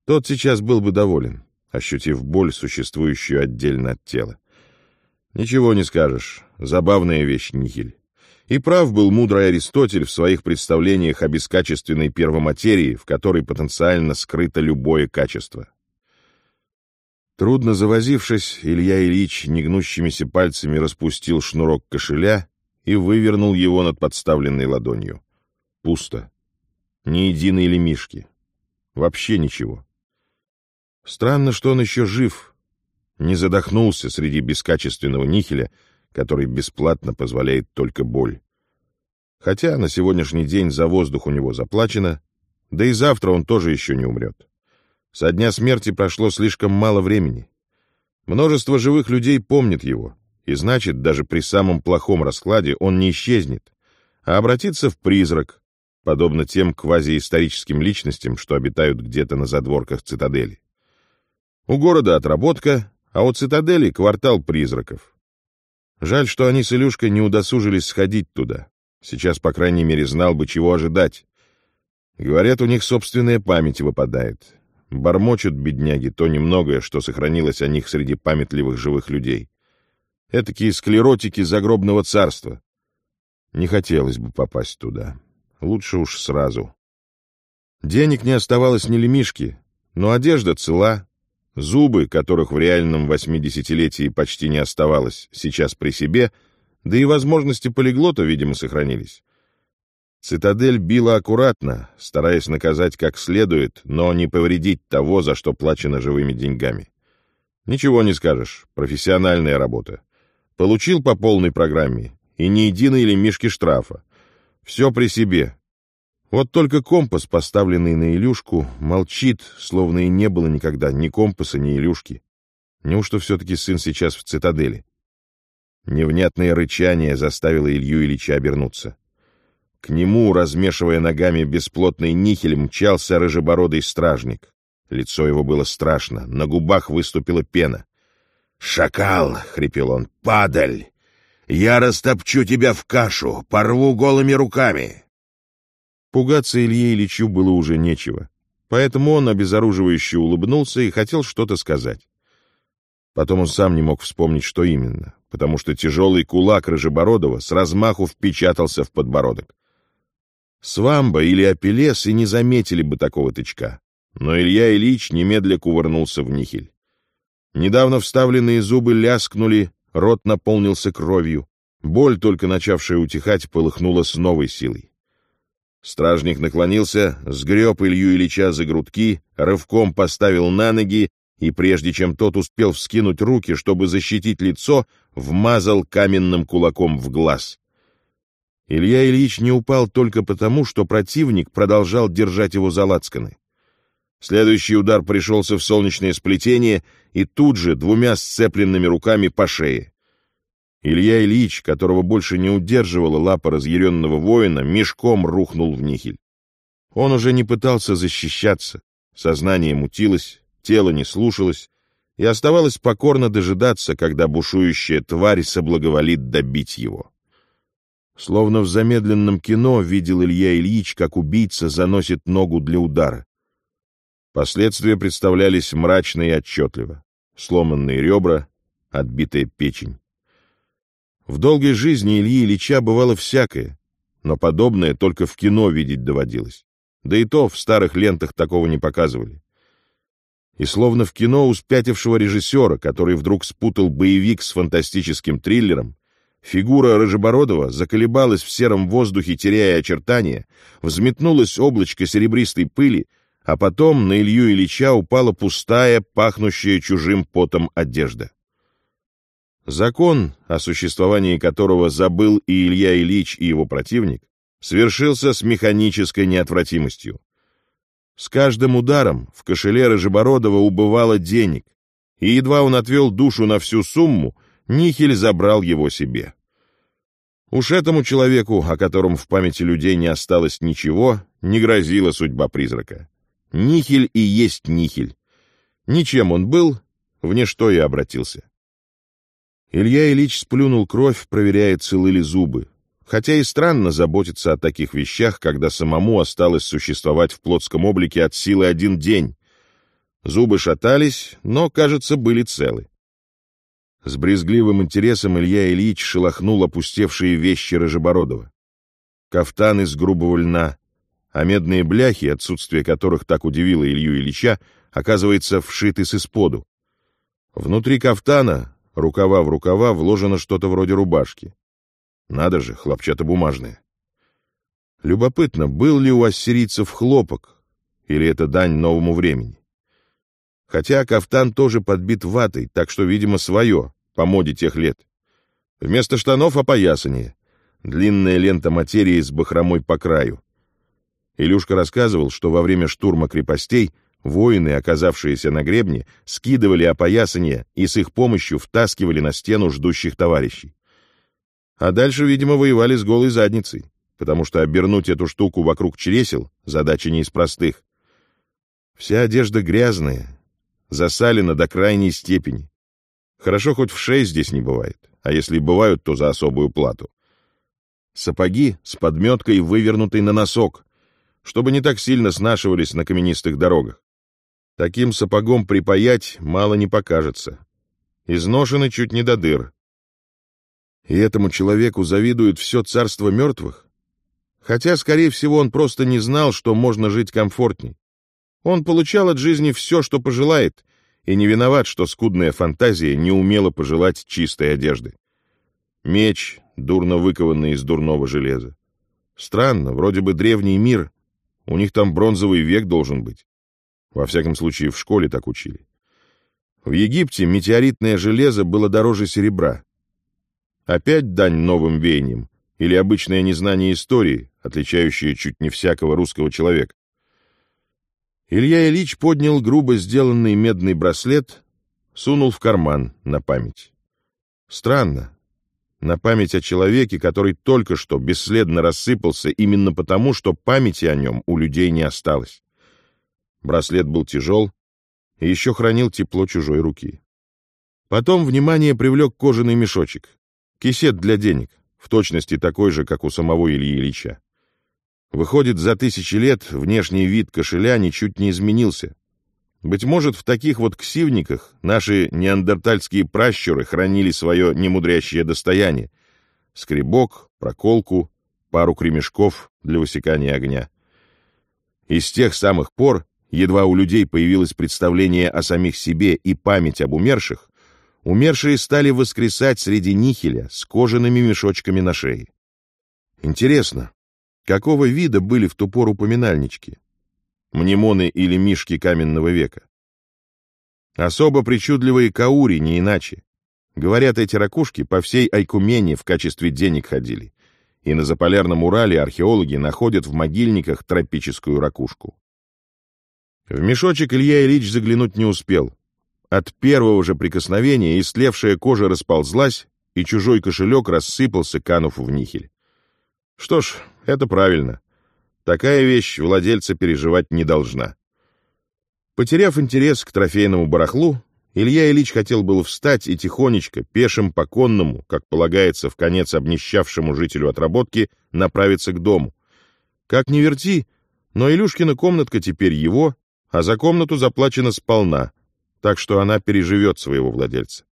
Тот сейчас был бы доволен, ощутив боль, существующую отдельно от тела. Ничего не скажешь, забавная вещь, Нихель. И прав был мудрый Аристотель в своих представлениях о бескачественной первоматерии, в которой потенциально скрыто любое качество. Трудно завозившись, Илья Ильич негнущимися пальцами распустил шнурок кошеля и вывернул его над подставленной ладонью. Пусто. Ни единой лемишки. Вообще ничего. Странно, что он еще жив, не задохнулся среди бескачественного нихеля, который бесплатно позволяет только боль. Хотя на сегодняшний день за воздух у него заплачено, да и завтра он тоже еще не умрет. Со дня смерти прошло слишком мало времени. Множество живых людей помнит его, и значит, даже при самом плохом раскладе он не исчезнет, а обратится в призрак, подобно тем квазиисторическим личностям, что обитают где-то на задворках цитадели. У города отработка, а у цитадели квартал призраков. Жаль, что они с Илюшкой не удосужились сходить туда. Сейчас, по крайней мере, знал бы, чего ожидать. Говорят, у них собственная память выпадает. Бормочут бедняги то немногое, что сохранилось о них среди памятливых живых людей. Этакие склеротики загробного царства. Не хотелось бы попасть туда. Лучше уж сразу. Денег не оставалось ни лемишки, но одежда цела, Зубы, которых в реальном восьмидесятилетии почти не оставалось, сейчас при себе, да и возможности полиглота, видимо, сохранились. Цитадель била аккуратно, стараясь наказать как следует, но не повредить того, за что плачено живыми деньгами. Ничего не скажешь, профессиональная работа. Получил по полной программе, и ни единой лимишки штрафа. Все при себе, вот только компас, поставленный на Илюшку, молчит, словно и не было никогда ни компаса, ни Илюшки. Неужто все-таки сын сейчас в цитадели? Невнятное рычание заставило Илью Ильича обернуться. К нему, размешивая ногами бесплотный нихель, мчался рыжебородый стражник. Лицо его было страшно, на губах выступила пена. «Шакал!» — хрипел он. «Падаль! Я растопчу тебя в кашу, порву голыми руками!» Пугаться Илье Ильичу было уже нечего, поэтому он обезоруживающе улыбнулся и хотел что-то сказать. Потом он сам не мог вспомнить, что именно, потому что тяжелый кулак Рыжебородова с размаху впечатался в подбородок. Свамба или Апеллес и не заметили бы такого тычка, но Илья Ильич немедля кувырнулся в нихель. Недавно вставленные зубы ляскнули, рот наполнился кровью. Боль, только начавшая утихать, полыхнула с новой силой. Стражник наклонился, сгреб Илью Ильича за грудки, рывком поставил на ноги и, прежде чем тот успел вскинуть руки, чтобы защитить лицо, вмазал каменным кулаком в глаз. Илья Ильич не упал только потому, что противник продолжал держать его за лацканы. Следующий удар пришелся в солнечное сплетение и тут же двумя сцепленными руками по шее. Илья Ильич, которого больше не удерживала лапа разъяренного воина, мешком рухнул в нихель. Он уже не пытался защищаться, сознание мутилось, тело не слушалось, и оставалось покорно дожидаться, когда бушующая тварь соблаговолит добить его. Словно в замедленном кино видел Илья Ильич, как убийца заносит ногу для удара. Последствия представлялись мрачно и отчетливо. Сломанные ребра, отбитая печень. В долгой жизни Ильи Ильича бывало всякое, но подобное только в кино видеть доводилось. Да и то в старых лентах такого не показывали. И словно в кино у спятившего режиссера, который вдруг спутал боевик с фантастическим триллером, фигура Рыжебородова заколебалась в сером воздухе, теряя очертания, взметнулось облачко серебристой пыли, а потом на Илью Ильича упала пустая, пахнущая чужим потом одежда. Закон, о существовании которого забыл и Илья Ильич, и его противник, свершился с механической неотвратимостью. С каждым ударом в кошеле Рыжебородова убывало денег, и едва он отвел душу на всю сумму, Нихель забрал его себе. Уж этому человеку, о котором в памяти людей не осталось ничего, не грозила судьба призрака. Нихель и есть нихель. Ничем он был, в ничто и обратился. Илья Ильич сплюнул кровь, проверяя, целы ли зубы. Хотя и странно заботиться о таких вещах, когда самому осталось существовать в плотском облике от силы один день. Зубы шатались, но, кажется, были целы. С брезгливым интересом Илья Ильич шелохнул опустевшие вещи Рыжебородова. Кафтан из грубого льна, а медные бляхи, отсутствие которых так удивило Илью Ильича, оказывается, вшиты с исподу. Внутри кафтана, рукава в рукава, вложено что-то вроде рубашки. Надо же, хлопчатобумажное. Любопытно, был ли у ассирийцев хлопок, или это дань новому времени? Хотя кафтан тоже подбит ватой, так что, видимо, свое, по моде тех лет. Вместо штанов опоясание, длинная лента материи с бахромой по краю. Илюшка рассказывал, что во время штурма крепостей воины, оказавшиеся на гребне, скидывали опоясание и с их помощью втаскивали на стену ждущих товарищей. А дальше, видимо, воевали с голой задницей, потому что обернуть эту штуку вокруг чресел — задача не из простых. Вся одежда грязная, засалена до крайней степени. Хорошо, хоть в шее здесь не бывает, а если и бывают, то за особую плату. Сапоги с подметкой, вывернутой на носок, чтобы не так сильно снашивались на каменистых дорогах. Таким сапогом припаять мало не покажется. Изношены чуть не до дыр. И этому человеку завидует все царство мертвых? Хотя, скорее всего, он просто не знал, что можно жить комфортней. Он получал от жизни все, что пожелает, и не виноват, что скудная фантазия не умела пожелать чистой одежды. Меч, дурно выкованный из дурного железа. Странно, вроде бы древний мир, у них там бронзовый век должен быть. Во всяком случае, в школе так учили. В Египте метеоритное железо было дороже серебра. Опять дань новым веяниям или обычное незнание истории, отличающее чуть не всякого русского человека. Илья Ильич поднял грубо сделанный медный браслет, сунул в карман на память. Странно, на память о человеке, который только что бесследно рассыпался именно потому, что памяти о нем у людей не осталось. Браслет был тяжел и еще хранил тепло чужой руки. Потом внимание привлек кожаный мешочек, кисет для денег, в точности такой же, как у самого Ильи Ильича. Выходит, за тысячи лет внешний вид кошеля ничуть не изменился. Быть может, в таких вот ксивниках наши неандертальские пращуры хранили свое немудрящее достояние — скребок, проколку, пару кремешков для высекания огня. И с тех самых пор, едва у людей появилось представление о самих себе и память об умерших, умершие стали воскресать среди нихеля с кожаными мешочками на шее. Интересно, какого вида были в ту пору поминальнички? мнемоны или мишки каменного века. Особо причудливые каури, не иначе. Говорят, эти ракушки по всей Айкумене в качестве денег ходили. И на заполярном Урале археологи находят в могильниках тропическую ракушку. В мешочек Илья Ильич заглянуть не успел. От первого же прикосновения истлевшая кожа расползлась, и чужой кошелек рассыпался, канув в нихель. Что ж, это правильно. Такая вещь владельца переживать не должна. Потеряв интерес к трофейному барахлу, Илья Ильич хотел было встать и тихонечко, пешим по конному, как полагается в конец обнищавшему жителю отработки, направиться к дому. Как ни верти, но Илюшкина комнатка теперь его, а за комнату заплачено сполна, так что она переживет своего владельца.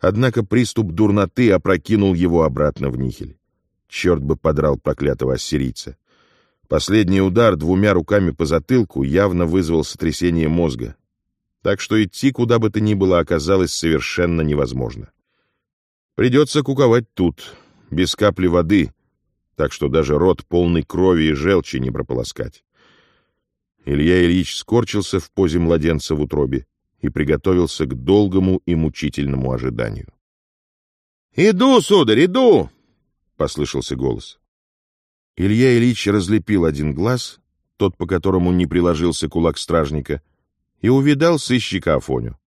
Однако приступ дурноты опрокинул его обратно в нихель. Черт бы подрал проклятого ассирийца. Последний удар двумя руками по затылку явно вызвал сотрясение мозга, так что идти куда бы то ни было оказалось совершенно невозможно. Придется куковать тут, без капли воды, так что даже рот полный крови и желчи не прополоскать. Илья Ильич скорчился в позе младенца в утробе и приготовился к долгому и мучительному ожиданию. «Иду, сударь, иду!» — послышался голос. Илья Ильич разлепил один глаз, тот, по которому не приложился кулак стражника, и увидал сыщика Афоню.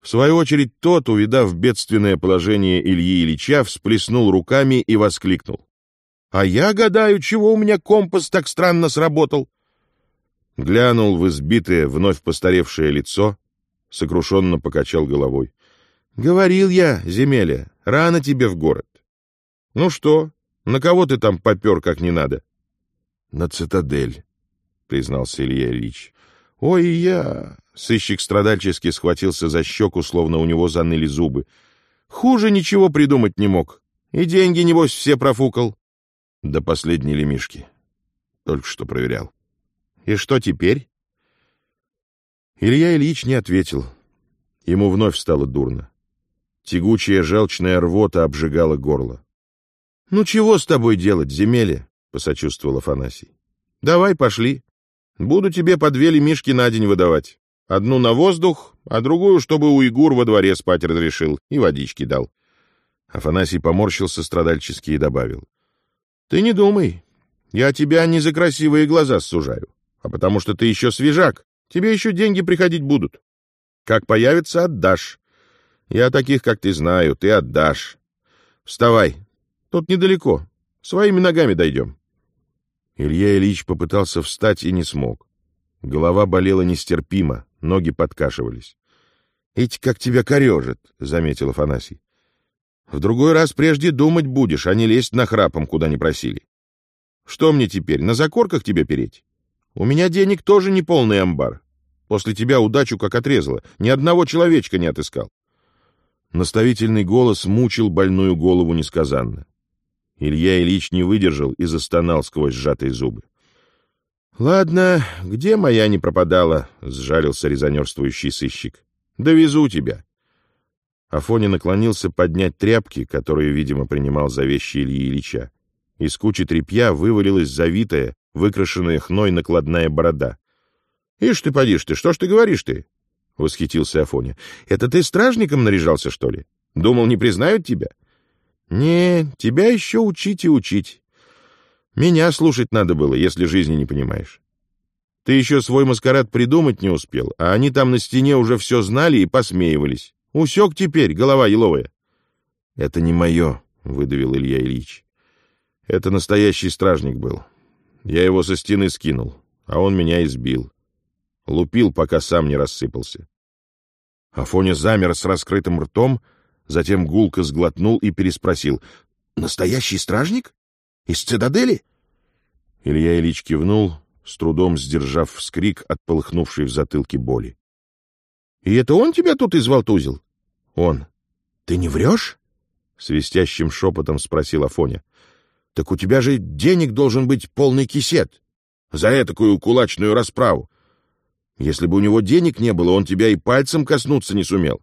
В свою очередь тот, увидав бедственное положение Ильи Ильича, всплеснул руками и воскликнул. «А я гадаю, чего у меня компас так странно сработал?» Глянул в избитое, вновь постаревшее лицо, сокрушенно покачал головой. «Говорил я, земеля, рано тебе в город. Ну что, на кого ты там попер как не надо? — На цитадель, — признался Илья Ильич. — Ой, я... Сыщик страдальчески схватился за щеку, словно у него заныли зубы. Хуже ничего придумать не мог. И деньги, небось, все профукал. До последней лемишки. Только что проверял. И что теперь? Илья Ильич не ответил. Ему вновь стало дурно. Тягучая желчная рвота обжигала горло. «Ну чего с тобой делать, земеле?» — посочувствовал Афанасий. «Давай, пошли. Буду тебе по две лемишки на день выдавать. Одну на воздух, а другую, чтобы уйгур во дворе спать разрешил и водички дал». Афанасий поморщился страдальчески и добавил. «Ты не думай. Я тебя не за красивые глаза сужаю, а потому что ты еще свежак. Тебе еще деньги приходить будут. Как появится, отдашь. Я таких, как ты, знаю, ты отдашь. Вставай, Тут недалеко. Своими ногами дойдем. Илья Ильич попытался встать и не смог. Голова болела нестерпимо, ноги подкашивались. — Ить, как тебя корежит, — заметил Афанасий. — В другой раз прежде думать будешь, а не лезть на храпом, куда не просили. Что мне теперь, на закорках тебе переть? У меня денег тоже не полный амбар. После тебя удачу как отрезала, ни одного человечка не отыскал. Наставительный голос мучил больную голову несказанно. Илья Ильич не выдержал и застонал сквозь сжатые зубы. — Ладно, где моя не пропадала? — сжалился резонерствующий сыщик. — Довезу тебя. Афоня наклонился поднять тряпки, которые, видимо, принимал за вещи Ильи Ильича. Из кучи тряпья вывалилась завитая, выкрашенная хной накладная борода. — Ишь ты, подишь ты, что ж ты говоришь ты? — восхитился Афоня. — Это ты стражником наряжался, что ли? Думал, не признают тебя? — не, тебя еще учить и учить. Меня слушать надо было, если жизни не понимаешь. Ты еще свой маскарад придумать не успел, а они там на стене уже все знали и посмеивались. Усек теперь, голова еловая. — Это не мое, — выдавил Илья Ильич. — Это настоящий стражник был. Я его со стены скинул, а он меня избил. Лупил, пока сам не рассыпался. Афоня замер с раскрытым ртом, Затем гулко сглотнул и переспросил. «Настоящий стражник? Из цитадели?» Илья Ильич кивнул, с трудом сдержав вскрик от полыхнувшей в затылке боли. — И это он тебя тут извалтузил? — Он. — Ты не врешь? — свистящим шепотом спросил Афоня. — Так у тебя же денег должен быть полный кисет за этакую кулачную расправу. Если бы у него денег не было, он тебя и пальцем коснуться не сумел.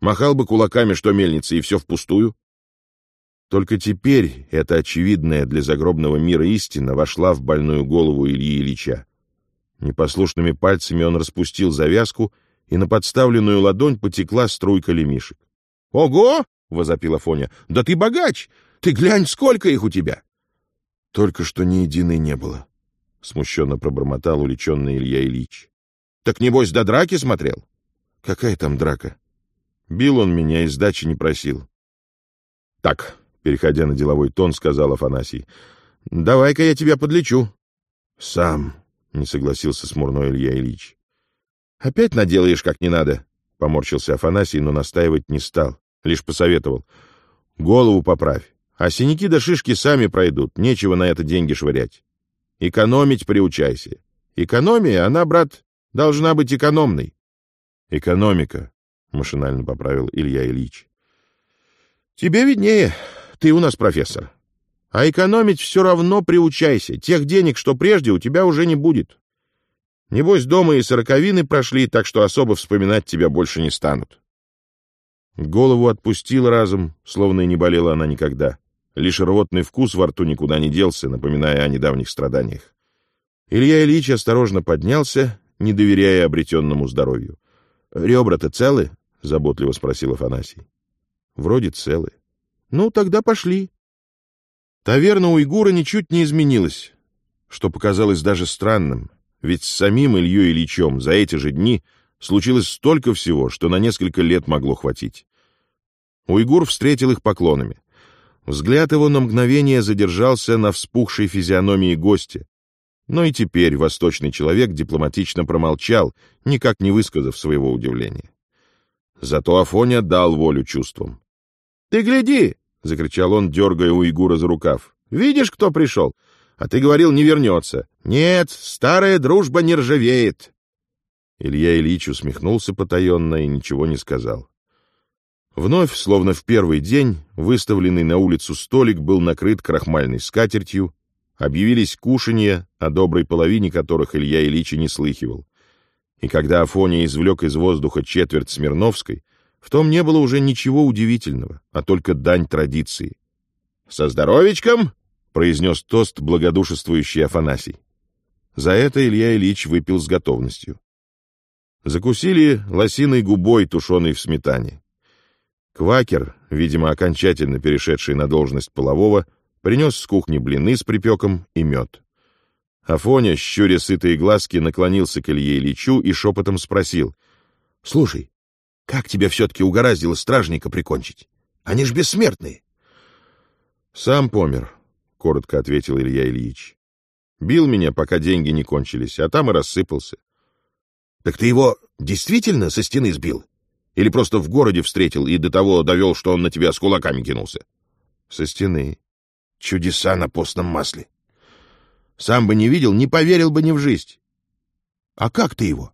Махал бы кулаками, что мельница, и все впустую. Только теперь эта очевидная для загробного мира истина вошла в больную голову Ильи Ильича. Непослушными пальцами он распустил завязку, и на подставленную ладонь потекла струйка лемишек. — Ого! — возопил Афоня. — Да ты богач! Ты глянь, сколько их у тебя! — Только что ни единой не было, — смущенно пробормотал уличенный Илья Ильич. — Так небось до драки смотрел? — Какая там драка? Бил он меня и сдачи не просил. — Так, переходя на деловой тон, сказал Афанасий. — Давай-ка я тебя подлечу. — Сам, — не согласился смурной Илья Ильич. — Опять наделаешь как не надо, — поморщился Афанасий, но настаивать не стал, лишь посоветовал. — Голову поправь, а синяки да шишки сами пройдут, нечего на это деньги швырять. Экономить приучайся. Экономия, она, брат, должна быть экономной. — Экономика, — машинально поправил Илья Ильич. — Тебе виднее, ты у нас профессор. А экономить все равно приучайся. Тех денег, что прежде, у тебя уже не будет. Небось, дома и сороковины прошли, так что особо вспоминать тебя больше не станут. Голову отпустил разом, словно и не болела она никогда. Лишь рвотный вкус во рту никуда не делся, напоминая о недавних страданиях. Илья Ильич осторожно поднялся, не доверяя обретенному здоровью. — Ребра-то целы? — заботливо спросил Афанасий. — Вроде целы. Ну, тогда пошли. Таверна у Игура ничуть не изменилась, что показалось даже странным, ведь с самим Ильей Ильичем за эти же дни случилось столько всего, что на несколько лет могло хватить. Уйгур встретил их поклонами. Взгляд его на мгновение задержался на вспухшей физиономии гостя, но и теперь восточный человек дипломатично промолчал, никак не высказав своего удивления. Зато Афоня дал волю чувствам. — Ты гляди! — закричал он, дергая уйгура за рукав. — Видишь, кто пришел? А ты говорил, не вернется. Нет, старая дружба не ржавеет. Илья Ильич усмехнулся потаенно и ничего не сказал. Вновь, словно в первый день, выставленный на улицу столик был накрыт крахмальной скатертью, объявились кушанья, о доброй половине которых Илья Ильич и не слыхивал. И когда Афоня извлек из воздуха четверть Смирновской, в том не было уже ничего удивительного, а только дань традиции. «Со здоровичком!» — произнес тост благодушествующий Афанасий. За это Илья Ильич выпил с готовностью. Закусили лосиной губой, тушеной в сметане. Квакер, видимо, окончательно перешедший на должность полового, принес с кухни блины с припеком и мед. Афоня, щуря сытые глазки, наклонился к Илье Ильичу и шепотом спросил. — Слушай, как тебя все-таки угораздило стражника прикончить? Они ж бессмертные. — Сам помер, — коротко ответил Илья Ильич. Бил меня, пока деньги не кончились, а там и рассыпался. — Так ты его действительно со стены сбил? Или просто в городе встретил и до того довел, что он на тебя с кулаками кинулся? — Со стены. — Чудеса на постном масле. Сам бы не видел, не поверил бы ни в жизнь. — А как ты его?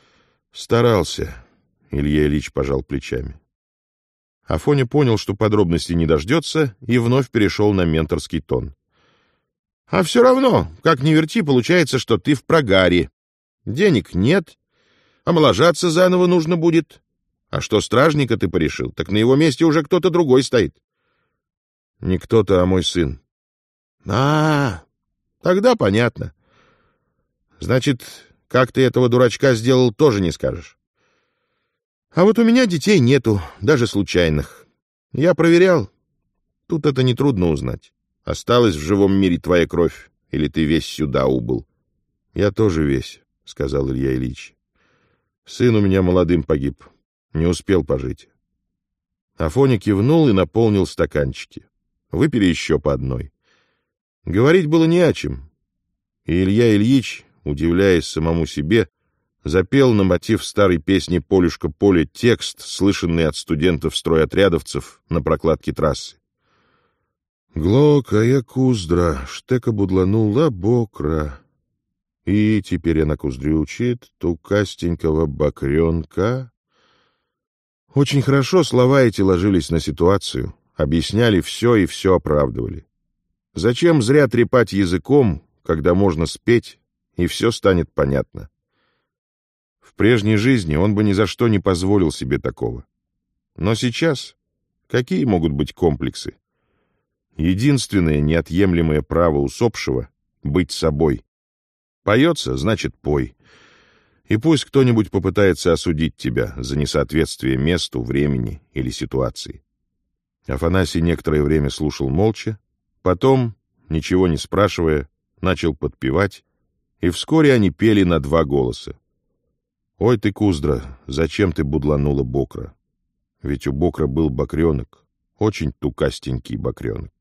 — Старался. Илья Ильич пожал плечами. Афоня понял, что подробностей не дождется, и вновь перешел на менторский тон. — А все равно, как ни верти, получается, что ты в прогаре. Денег нет, омоложаться заново нужно будет. А что стражника ты порешил, так на его месте уже кто-то другой стоит. — Не кто-то, а мой сын. — А, тогда понятно. Значит, как ты этого дурачка сделал, тоже не скажешь. А вот у меня детей нету, даже случайных. Я проверял. Тут это нетрудно узнать. Осталась в живом мире твоя кровь, или ты весь сюда убыл? — Я тоже весь, — сказал Илья Ильич. Сын у меня молодым погиб, не успел пожить. Афоня кивнул и наполнил стаканчики. Выпили еще по одной. Говорить было не о чем. И Илья Ильич, удивляясь самому себе, запел на мотив старой песни «Полюшка поле» текст, слышанный от студентов-стройотрядовцев на прокладке трассы. Глокая куздра, штека будланула бокра. И теперь она куздрючит тукастенького бакренка. Очень хорошо слова эти ложились на ситуацию, объясняли все и все оправдывали. Зачем зря трепать языком, когда можно спеть, и все станет понятно? В прежней жизни он бы ни за что не позволил себе такого. Но сейчас какие могут быть комплексы? Единственное неотъемлемое право усопшего — быть собой. Поется, значит, пой. И пусть кто-нибудь попытается осудить тебя за несоответствие месту, времени или ситуации. Афанасий некоторое время слушал молча, потом, ничего не спрашивая, начал подпевать, и вскоре они пели на два голоса. «Ой ты, Куздра, зачем ты будланула Бокра? Ведь у Бокра был бокренок, очень тукастенький бокренок.